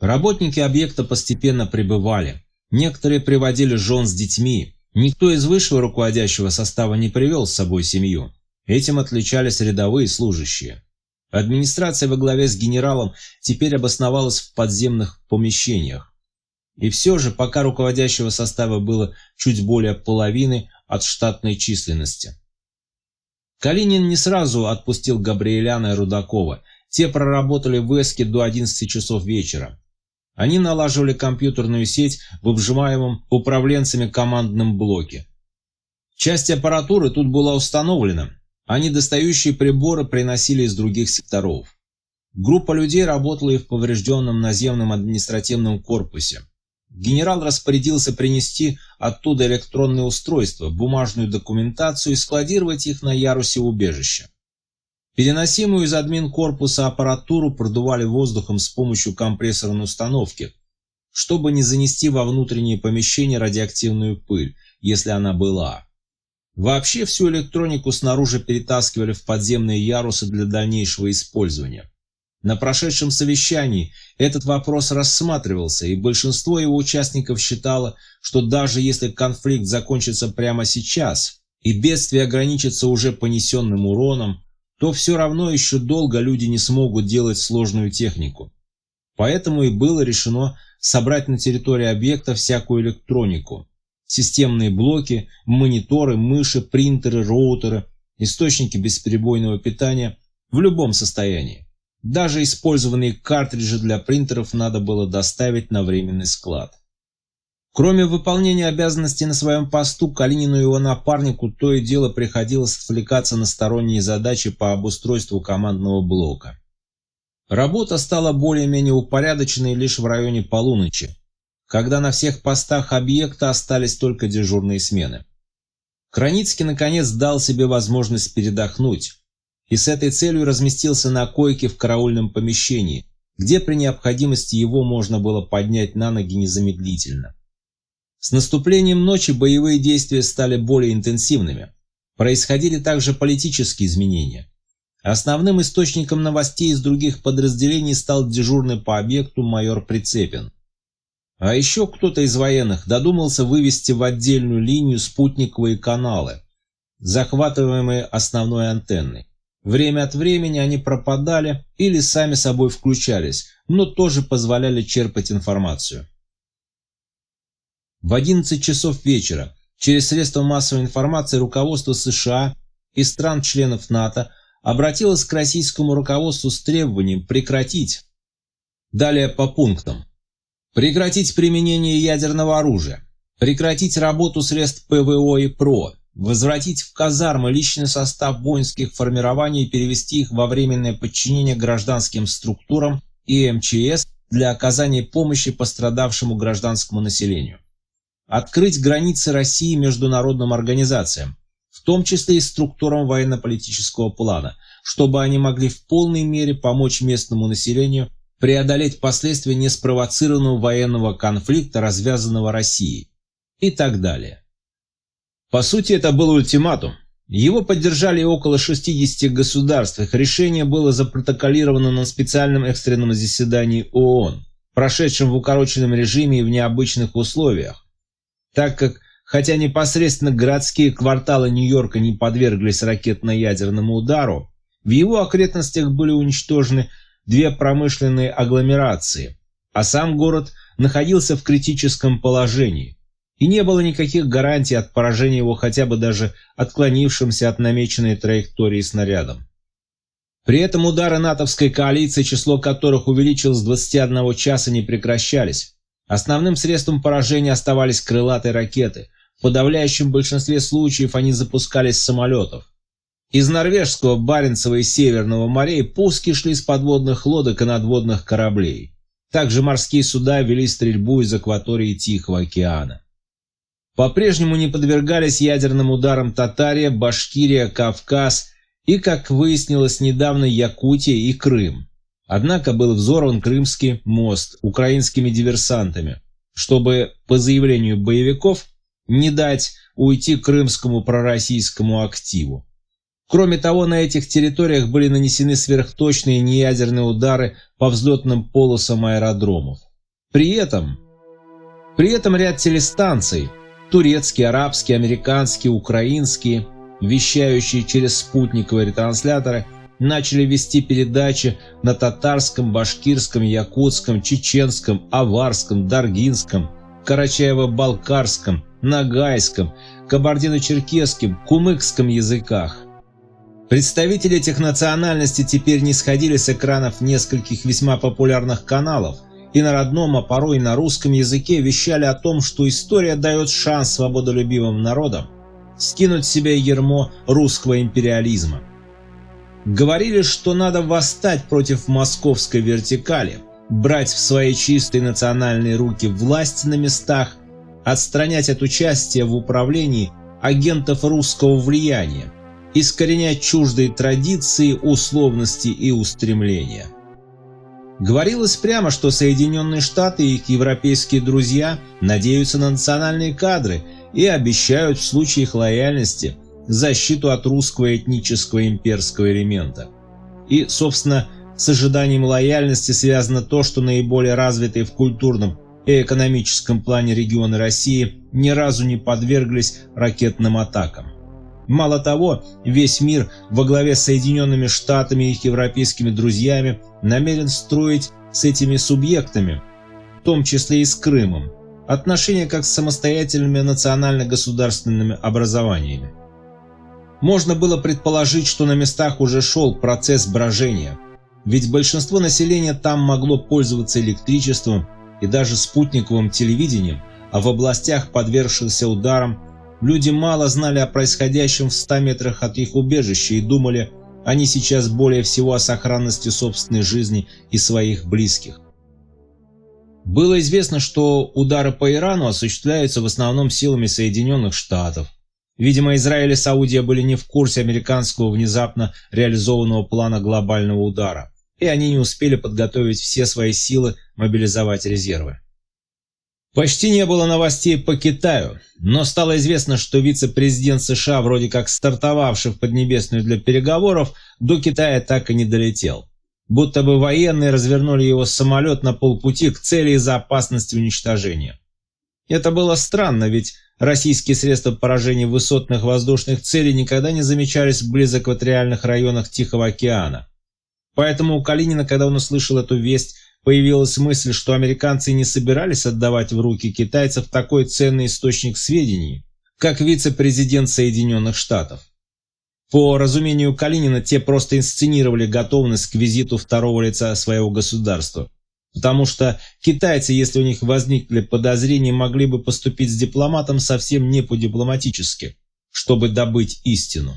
Работники объекта постепенно прибывали. Некоторые приводили жен с детьми. Никто из высшего руководящего состава не привел с собой семью. Этим отличались рядовые служащие. Администрация во главе с генералом теперь обосновалась в подземных помещениях. И все же, пока руководящего состава было чуть более половины от штатной численности. Калинин не сразу отпустил Габриэляна и Рудакова. Те проработали в Эске до 11 часов вечера. Они налаживали компьютерную сеть в обжимаемом управленцами командном блоке. Часть аппаратуры тут была установлена, а недостающие приборы приносили из других секторов. Группа людей работала и в поврежденном наземном административном корпусе. Генерал распорядился принести оттуда электронные устройства, бумажную документацию и складировать их на ярусе убежища. Переносимую из админ-корпуса аппаратуру продували воздухом с помощью компрессорной установки, чтобы не занести во внутренние помещения радиоактивную пыль, если она была. Вообще всю электронику снаружи перетаскивали в подземные ярусы для дальнейшего использования. На прошедшем совещании этот вопрос рассматривался, и большинство его участников считало, что даже если конфликт закончится прямо сейчас, и бедствие ограничится уже понесенным уроном, то все равно еще долго люди не смогут делать сложную технику. Поэтому и было решено собрать на территории объекта всякую электронику. Системные блоки, мониторы, мыши, принтеры, роутеры, источники бесперебойного питания в любом состоянии. Даже использованные картриджи для принтеров надо было доставить на временный склад. Кроме выполнения обязанностей на своем посту, Калинину и его напарнику то и дело приходилось отвлекаться на сторонние задачи по обустройству командного блока. Работа стала более-менее упорядоченной лишь в районе полуночи, когда на всех постах объекта остались только дежурные смены. Краницкий наконец дал себе возможность передохнуть и с этой целью разместился на койке в караульном помещении, где при необходимости его можно было поднять на ноги незамедлительно. С наступлением ночи боевые действия стали более интенсивными. Происходили также политические изменения. Основным источником новостей из других подразделений стал дежурный по объекту майор Прицепин. А еще кто-то из военных додумался вывести в отдельную линию спутниковые каналы, захватываемые основной антенной. Время от времени они пропадали или сами собой включались, но тоже позволяли черпать информацию. В 11 часов вечера через средства массовой информации руководство США и стран-членов НАТО обратилось к российскому руководству с требованием прекратить. Далее по пунктам. Прекратить применение ядерного оружия. Прекратить работу средств ПВО и ПРО. Возвратить в казармы личный состав воинских формирований и перевести их во временное подчинение гражданским структурам и МЧС для оказания помощи пострадавшему гражданскому населению открыть границы России международным организациям, в том числе и структурам военно-политического плана, чтобы они могли в полной мере помочь местному населению преодолеть последствия неспровоцированного военного конфликта, развязанного Россией, и так далее. По сути, это был ультиматум. Его поддержали около 60 государств, их решение было запротоколировано на специальном экстренном заседании ООН, прошедшем в укороченном режиме и в необычных условиях так как, хотя непосредственно городские кварталы Нью-Йорка не подверглись ракетно-ядерному удару, в его окрестностях были уничтожены две промышленные агломерации, а сам город находился в критическом положении, и не было никаких гарантий от поражения его хотя бы даже отклонившимся от намеченной траектории снарядом. При этом удары натовской коалиции, число которых увеличилось с 21 часа, не прекращались. Основным средством поражения оставались крылатые ракеты. В подавляющем большинстве случаев они запускались с самолетов. Из Норвежского, Баренцева и Северного морей пуски шли с подводных лодок и надводных кораблей. Также морские суда вели стрельбу из акватории Тихого океана. По-прежнему не подвергались ядерным ударам Татария, Башкирия, Кавказ и, как выяснилось недавно, Якутия и Крым. Однако был взорван Крымский мост украинскими диверсантами, чтобы, по заявлению боевиков, не дать уйти крымскому пророссийскому активу. Кроме того, на этих территориях были нанесены сверхточные неядерные удары по взлетным полосам аэродромов. При этом, при этом ряд телестанций – турецкие, арабские, американские, украинские, вещающие через спутниковые ретрансляторы – начали вести передачи на татарском, башкирском, якутском, чеченском, аварском, даргинском, карачаево-балкарском, нагайском, кабардино-черкесском, кумыкском языках. Представители этих национальностей теперь не сходили с экранов нескольких весьма популярных каналов и на родном, а порой и на русском языке вещали о том, что история дает шанс свободолюбивым народам скинуть с себя ермо русского империализма. Говорили, что надо восстать против московской вертикали, брать в свои чистые национальные руки власть на местах, отстранять от участия в управлении агентов русского влияния, искоренять чуждые традиции, условности и устремления. Говорилось прямо, что Соединенные Штаты и их европейские друзья надеются на национальные кадры и обещают в случае их лояльности защиту от русского этнического имперского элемента. И, собственно, с ожиданием лояльности связано то, что наиболее развитые в культурном и экономическом плане регионы России ни разу не подверглись ракетным атакам. Мало того, весь мир во главе с Соединенными Штатами и их европейскими друзьями намерен строить с этими субъектами, в том числе и с Крымом, отношения как с самостоятельными национально-государственными образованиями. Можно было предположить, что на местах уже шел процесс брожения, ведь большинство населения там могло пользоваться электричеством и даже спутниковым телевидением, а в областях, подвергшихся ударам, люди мало знали о происходящем в 100 метрах от их убежища и думали, они сейчас более всего о сохранности собственной жизни и своих близких. Было известно, что удары по Ирану осуществляются в основном силами Соединенных Штатов, Видимо, Израиль и Саудия были не в курсе американского внезапно реализованного плана глобального удара, и они не успели подготовить все свои силы, мобилизовать резервы. Почти не было новостей по Китаю, но стало известно, что вице-президент США, вроде как стартовавший в Поднебесную для переговоров, до Китая так и не долетел. Будто бы военные развернули его самолет на полпути к цели из-за опасности уничтожения. Это было странно, ведь Российские средства поражения высотных воздушных целей никогда не замечались вблизи экваториальных районах Тихого океана. Поэтому у Калинина, когда он услышал эту весть, появилась мысль, что американцы не собирались отдавать в руки китайцев такой ценный источник сведений, как вице-президент Соединенных Штатов. По разумению Калинина, те просто инсценировали готовность к визиту второго лица своего государства, Потому что китайцы, если у них возникли подозрения, могли бы поступить с дипломатом совсем не по-дипломатически, чтобы добыть истину.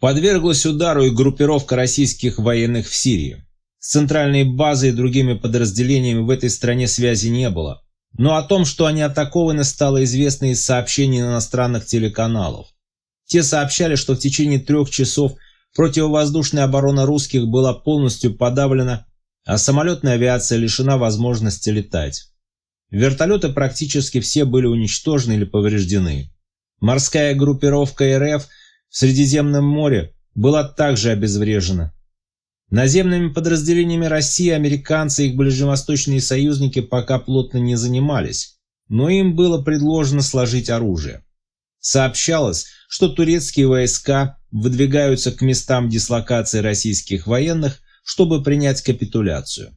Подверглась удару и группировка российских военных в Сирии. С центральной базой и другими подразделениями в этой стране связи не было. Но о том, что они атакованы, стало известно из сообщений иностранных телеканалов. Те сообщали, что в течение трех часов противовоздушная оборона русских была полностью подавлена а самолетная авиация лишена возможности летать. Вертолеты практически все были уничтожены или повреждены. Морская группировка РФ в Средиземном море была также обезврежена. Наземными подразделениями России американцы и их ближневосточные союзники пока плотно не занимались, но им было предложено сложить оружие. Сообщалось, что турецкие войска выдвигаются к местам дислокации российских военных чтобы принять капитуляцию.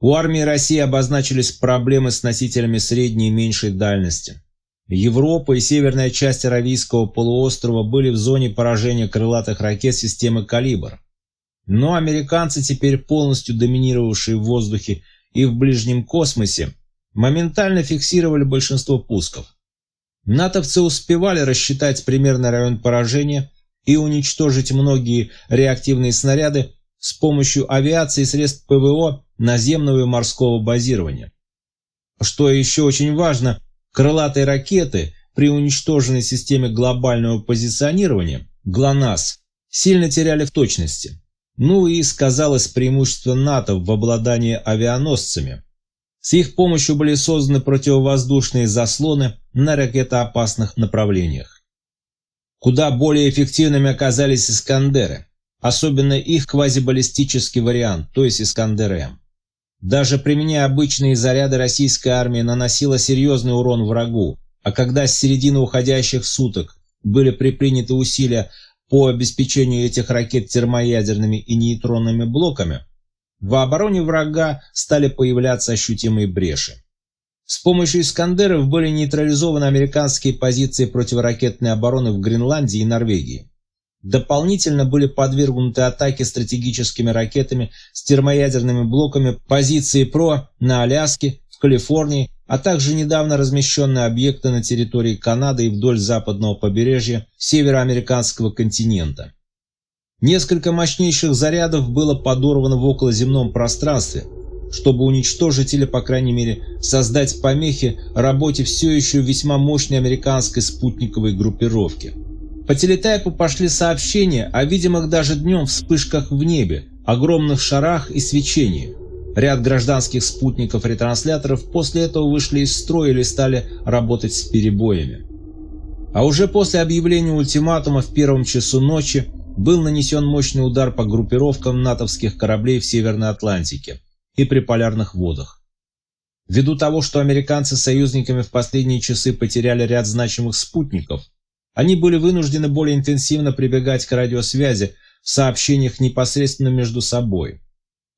У армии России обозначились проблемы с носителями средней и меньшей дальности. Европа и северная часть Аравийского полуострова были в зоне поражения крылатых ракет системы «Калибр». Но американцы, теперь полностью доминировавшие в воздухе и в ближнем космосе, моментально фиксировали большинство пусков. Натовцы успевали рассчитать примерный район поражения и уничтожить многие реактивные снаряды с помощью авиации и средств ПВО наземного и морского базирования. Что еще очень важно, крылатые ракеты при уничтоженной системе глобального позиционирования ГЛОНАСС сильно теряли в точности. Ну и сказалось преимущество НАТО в обладании авианосцами. С их помощью были созданы противовоздушные заслоны на ракетоопасных направлениях. Куда более эффективными оказались «Искандеры», особенно их квазибаллистический вариант, то есть «Искандер-М». Даже применяя обычные заряды российская армия наносила серьезный урон врагу, а когда с середины уходящих суток были предприняты усилия по обеспечению этих ракет термоядерными и нейтронными блоками, в обороне врага стали появляться ощутимые бреши. С помощью «Искандеров» были нейтрализованы американские позиции противоракетной обороны в Гренландии и Норвегии. Дополнительно были подвергнуты атаке стратегическими ракетами с термоядерными блоками позиции ПРО на Аляске, в Калифорнии, а также недавно размещенные объекты на территории Канады и вдоль западного побережья североамериканского континента. Несколько мощнейших зарядов было подорвано в околоземном пространстве – чтобы уничтожить или, по крайней мере, создать помехи работе все еще весьма мощной американской спутниковой группировки. По телетайпу пошли сообщения о видимых даже днем вспышках в небе, огромных шарах и свечении. Ряд гражданских спутников-ретрансляторов после этого вышли из строя или стали работать с перебоями. А уже после объявления ультиматума в первом часу ночи был нанесен мощный удар по группировкам натовских кораблей в Северной Атлантике и при полярных водах. Ввиду того, что американцы союзниками в последние часы потеряли ряд значимых спутников, они были вынуждены более интенсивно прибегать к радиосвязи в сообщениях непосредственно между собой.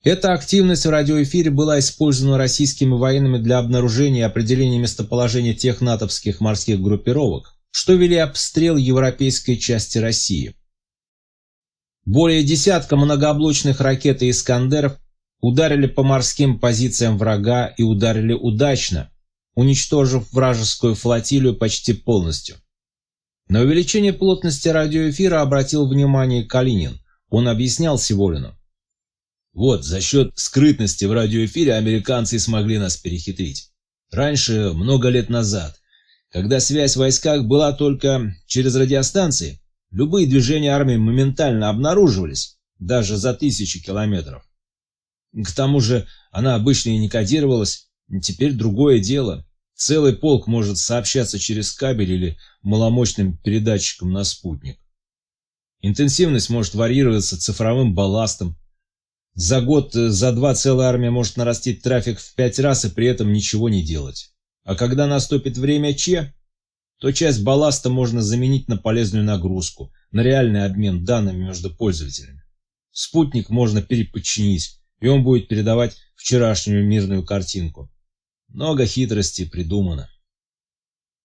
Эта активность в радиоэфире была использована российскими военными для обнаружения и определения местоположения тех натовских морских группировок, что вели обстрел европейской части России. Более десятка многооблочных ракет и «Искандеров» Ударили по морским позициям врага и ударили удачно, уничтожив вражескую флотилию почти полностью. На увеличение плотности радиоэфира обратил внимание Калинин. Он объяснял Сиволину. Вот, за счет скрытности в радиоэфире американцы смогли нас перехитрить. Раньше, много лет назад, когда связь в войсках была только через радиостанции, любые движения армии моментально обнаруживались, даже за тысячи километров. К тому же она обычно и не кодировалась, теперь другое дело. Целый полк может сообщаться через кабель или маломощным передатчиком на спутник. Интенсивность может варьироваться цифровым балластом. За год, э, за два целая армия может нарастить трафик в пять раз и при этом ничего не делать. А когда наступит время Че, то часть балласта можно заменить на полезную нагрузку, на реальный обмен данными между пользователями. Спутник можно переподчинить, и он будет передавать вчерашнюю мирную картинку. Много хитростей придумано.